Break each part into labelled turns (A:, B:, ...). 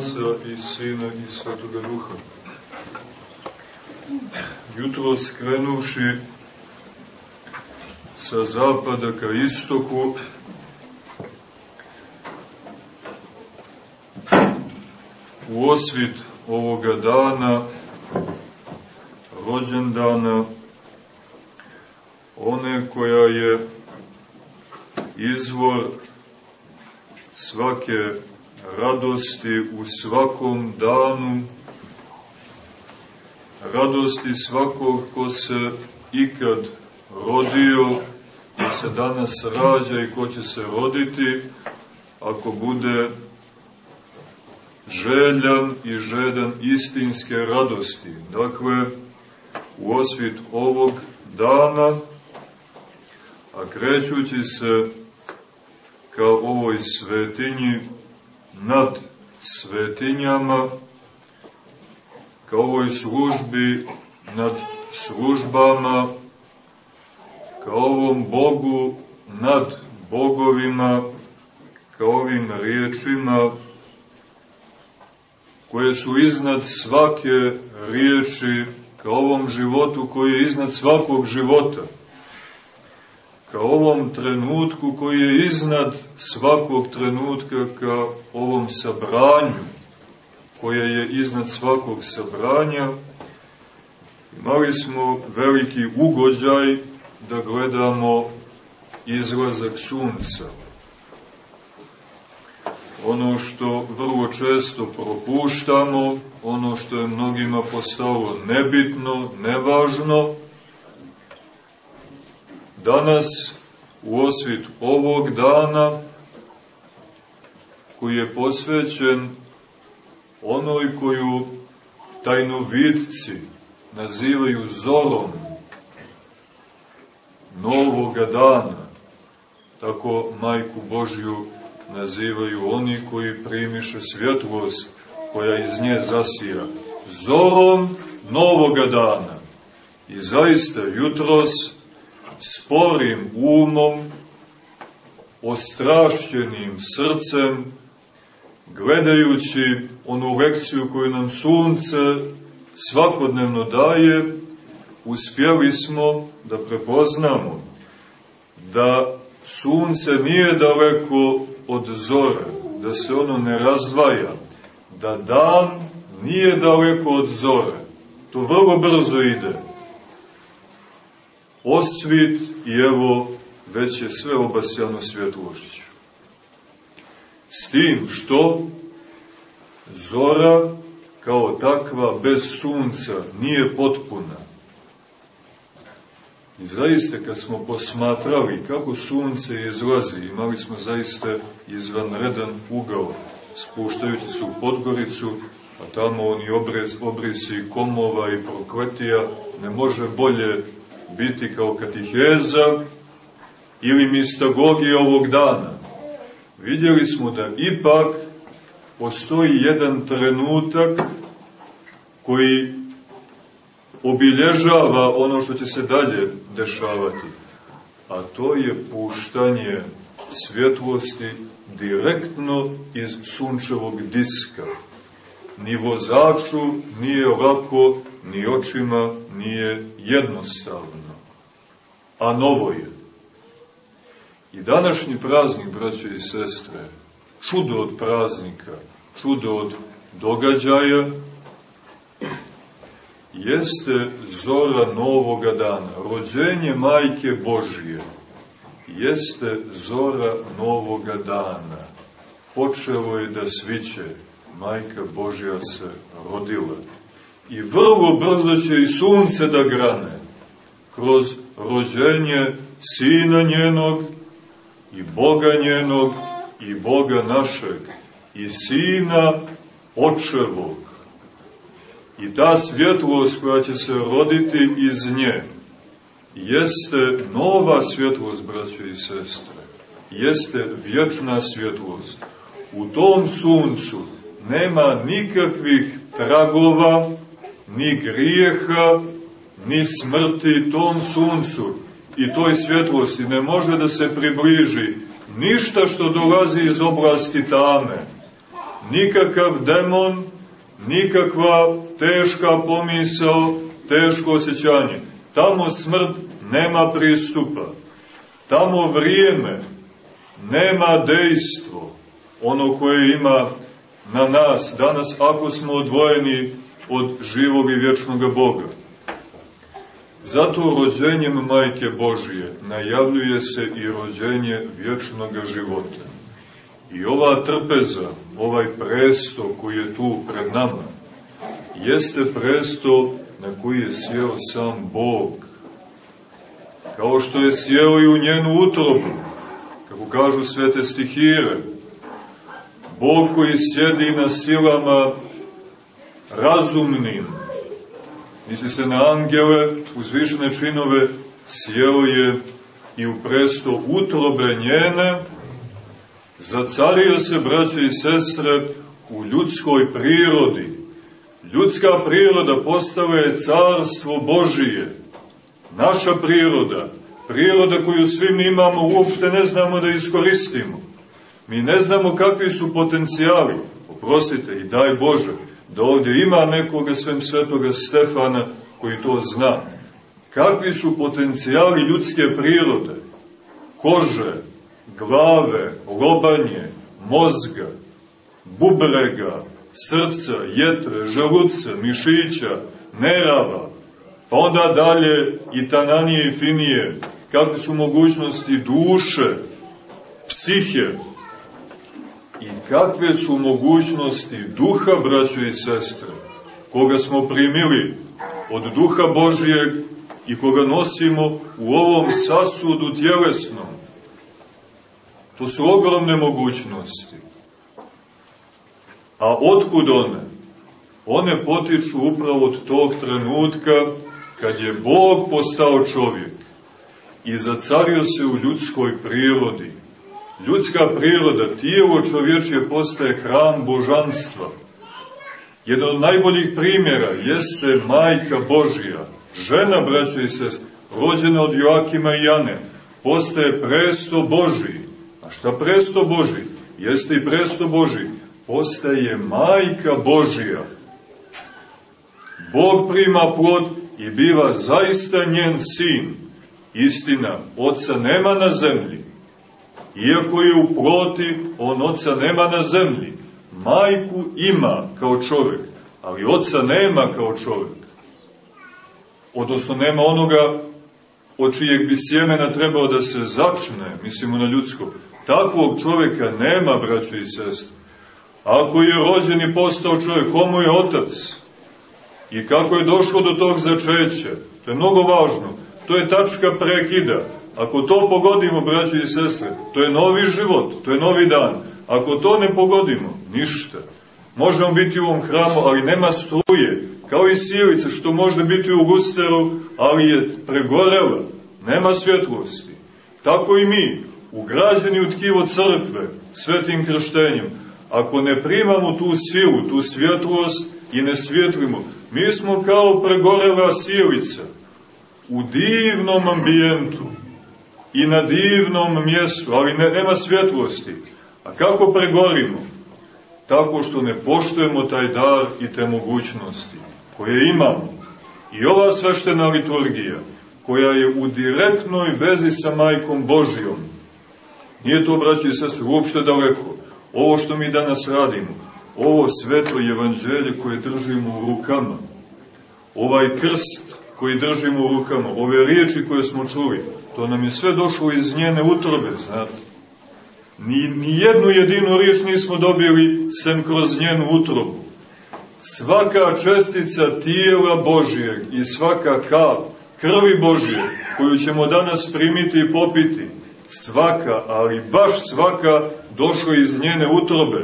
A: Oca i Sina i Svetoga Duha. Jutro skrenuvši sa zapada ka istoku, u osvit ovoga dana, rođendana, one koja je izvor svake radosti u svakom danu, radosti svakog ko se ikad rodio i se danas rađa i ko će se roditi, ako bude željan i žedan istinske radosti. Dakle, u osvit ovog dana, a krećući se ka ovoj svetinji nad svetinjama, ka ovoj službi nad službama, ka ovom Bogu nad bogovima, ka ovim riječima koje su iznad svake riječi, ka ovom životu koji je iznad svakog života, ka ovom trenutku koji je iznad svakog trenutka, ka ovom sabranju koje je iznad svakog sabranja. Imali smo veliki ugođaj da gledamo izlazak sunca. Ono što vrlo često propuštamo, ono što je mnogima postalo nebitno, nevažno, Danas, u osvit ovog dana, koji je posvećen onoj koju tajnovidci nazivaju zorom novoga dana, tako majku Božju nazivaju oni koji primiše svjetlost koja iz nje zasira, zorom novoga dana. I zaista jutros sporim umom, ostrašćenim srcem, gledajući onu lekciju koju nam sunce svakodnevno daje, uspjeli smo da prepoznamo da sunce nije daleko od zore, da se ono ne razdvaja, da dan nije daleko od zore. To vrlo brzo ide osvit i evo već je sve obasjano svjetlošću. S tim što zora kao takva bez sunca nije potpuna. I zaista kad smo posmatrali kako sunce izlazi, imali smo zaista izvanredan ugao, spuštajući se u Podgoricu, a tamo oni obrez, obrisi komova i prokletija, ne može bolje biti kao katiheza ili mistagogija ovog dana. Vidjeli smo da ipak postoji jedan trenutak koji obilježava ono što će se dalje dešavati, a to je puštanje svjetlosti direktno iz sunčevog diska. Ni vozaču nije ovako, ni očima nije jednostavno, a novo je. I današnji praznik, braće i sestre, čudo od praznika, čudo od događaja, jeste zora novoga dana, rođenje Majke Božije, jeste zora novoga dana. Počelo je da sviće, Majka Božja se rodila i vrlo brzo će i sunce da grane kroz rođenje sina njenog i Boga njenog i Boga našeg i sina očevog. I ta svjetlost koja će se roditi iz nje jeste nova svjetlost, braćo i sestre. Jeste vječna svjetlost. U tom suncu nema nikakvih tragova, ni grijeha, ni smrti tom suncu i toj svjetlosti ne može da se približi ništa što dolazi iz oblasti tame. nikakav demon, nikakva teška pomisao, teško osjećanje. Tamo smrt nema pristupa. Tamo vrijeme nema dejstvo, ono koje ima na nas danas ako smo odvojeni od živog i vječnog Boga. Zato rođenjem Majke Božije najavljuje se i rođenje vječnog života. I ova trpeza, ovaj presto koji je tu pred nama, jeste presto na koji je sjeo sam Bog. Kao što je sjeo i u njenu utrobu, kako kažu svete stihire, Bog koji sjedi na silama razumnim, misli se na angele, uzvišene činove, sjeo je i u presto utrobe njene, zacario se, braće i sestre, u ljudskoj prirodi. Ljudska priroda postave carstvo Božije. Naša priroda, priroda koju svi mi imamo, uopšte ne znamo da iskoristimo. Mi ne znamo kakvi su potencijali, oprostite i daj Bože, da ovdje ima nekoga svem svetoga Stefana koji to zna. Kakvi su potencijali ljudske prirode, kože, glave, lobanje, mozga, bubrega, srca, jetre, želuca, mišića, nerava, pa onda dalje i tananije i finije, kakve su mogućnosti duše, psihe, i kakve su mogućnosti duha, braćo i sestre, koga smo primili od duha Božijeg i koga nosimo u ovom sasudu tjelesnom. To su ogromne mogućnosti. A otkud one? One potiču upravo od tog trenutka kad je Bog postao čovjek i zacario se u ljudskoj prirodi Ljudska priroda, tijelo čovječje postaje hram božanstva. Jedan od najboljih primjera jeste majka Božija, žena, braćo i sest, rođena od Joakima i Jane, postaje presto Boži. A šta presto Boži? Jeste i presto Boži. Postaje majka Božija. Bog prima plod i biva zaista njen sin. Istina, oca nema na zemlji, Iako je u ploti, on oca nema na zemlji. Majku ima kao čovjek, ali oca nema kao čovjek. Odnosno nema onoga od čijeg bi sjemena trebao da se začne, mislimo na ljudsko. Takvog čovjeka nema, braćo i sestre. Ako je rođen i postao čovjek, komu je otac? I kako je došlo do tog začeća? To je mnogo važno. To je tačka prekida. Ako to pogodimo, braći i sestre, to je novi život, to je novi dan. Ako to ne pogodimo, ništa. Možemo biti u ovom hramu, ali nema struje, kao i silica što može biti u gusteru, ali je pregorela, nema svjetlosti. Tako i mi, ugrađeni u tkivo crkve, svetim krštenjem, ako ne primamo tu silu, tu svjetlost i ne svjetlimo, mi smo kao pregorela silica u divnom ambijentu, i na divnom mjestu, ali ne, nema svjetlosti. A kako pregorimo? Tako što ne poštujemo taj dar i te mogućnosti koje imamo. I ova sveštena liturgija, koja je u direktnoj vezi sa majkom Božijom, nije to, braći i sestri, uopšte daleko. Ovo što mi danas radimo, ovo svetlo evanđelje koje držimo u rukama, ovaj krst koji držimo u rukama, ove riječi koje smo čuli, To nam je sve došlo iz njene utrobe, znate. Ni, ni jednu jedinu riječ nismo dobili sem kroz njenu utrobu. Svaka čestica tijela Božijeg i svaka kap krvi Božije koju ćemo danas primiti i popiti, svaka, ali baš svaka, došla iz njene utrobe,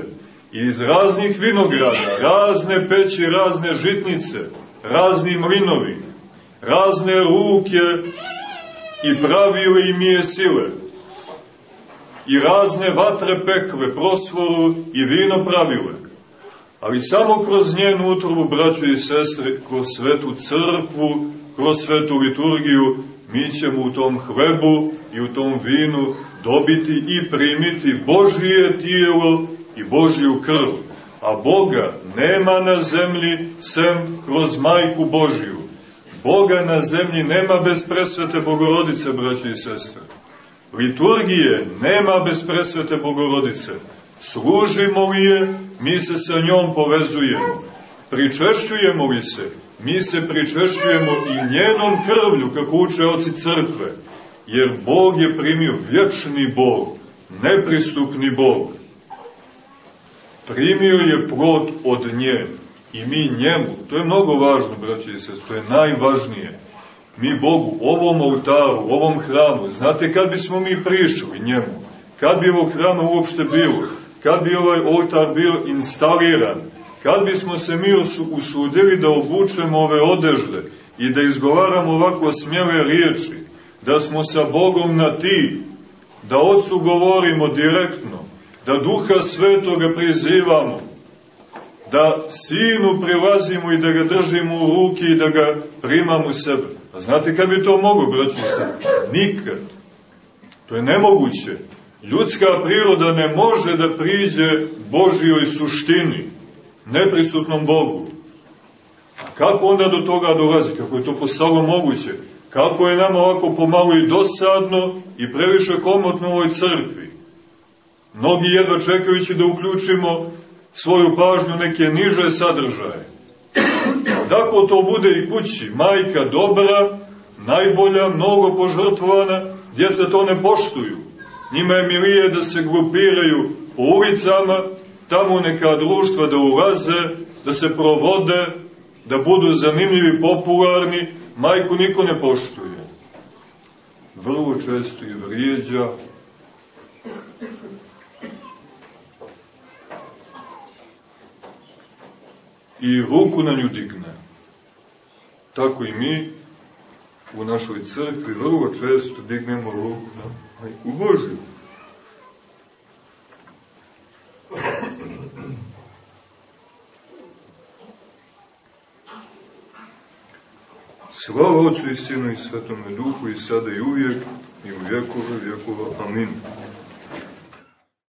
A: iz raznih vinograda, razne peći, razne žitnice, razni mlinovi, razne ruke i pravile i mijesile, i razne vatre pekle, prosvoru i vino pravile, ali samo kroz njenu utrobu, braćo i sestre, kroz svetu crkvu, kroz svetu liturgiju, mi ćemo u tom hlebu i u tom vinu dobiti i primiti Božije tijelo i Božiju krv. a Boga nema na zemlji sem kroz majku Božiju. Boga na zemlji nema bez presvete Bogorodice, braće i sestre. Liturgije nema bez presvete Bogorodice. Služimo li je, mi se sa njom povezujemo. Pričešćujemo li se, mi se pričešćujemo i njenom krvlju, kako uče oci crkve. Jer Bog je primio vječni Bog, nepristupni Bog. Primio je plot od nje i mi njemu. To je mnogo važno, braći i sest, to je najvažnije. Mi Bogu, ovom oltaru, ovom hramu, znate kad bismo mi prišli njemu, kad bi ovo hrama uopšte bilo, kad bi ovaj oltar bio instaliran, kad bismo se mi usudili da obučemo ove odežde i da izgovaramo ovako smjele riječi, da smo sa Bogom na ti, da Otcu govorimo direktno, da Duha Svetoga prizivamo, da Sinu prilazimo i da ga držimo u ruki i da ga primamo u sebe. A znate kad bi to mogo, braći se? Nikad. To je nemoguće. Ljudska priroda ne može da priđe Božijoj suštini, neprisutnom Bogu. A kako onda do toga dolazi? Kako je to postalo moguće? Kako je nama ovako pomalo i dosadno i previše komotno u ovoj crkvi? Mnogi jedva čekajući da uključimo svoju pažnju neke niže sadržaje. Tako to bude i kući. Majka dobra, najbolja, mnogo požrtvovana, djeca to ne poštuju. Njima je milije da se grupiraju po ulicama, tamo neka društva da ulaze, da se provode, da budu zanimljivi, popularni, majku niko ne poštuje. Vrlo često i vrijeđa, i ruku na nju digne. Tako i mi u našoj crkvi vrlo često dignemo ruku na majku Božju. Slava Otcu i Sinu i Svetome Duhu i sada i uvijek i u vjekove vjekova. Amin.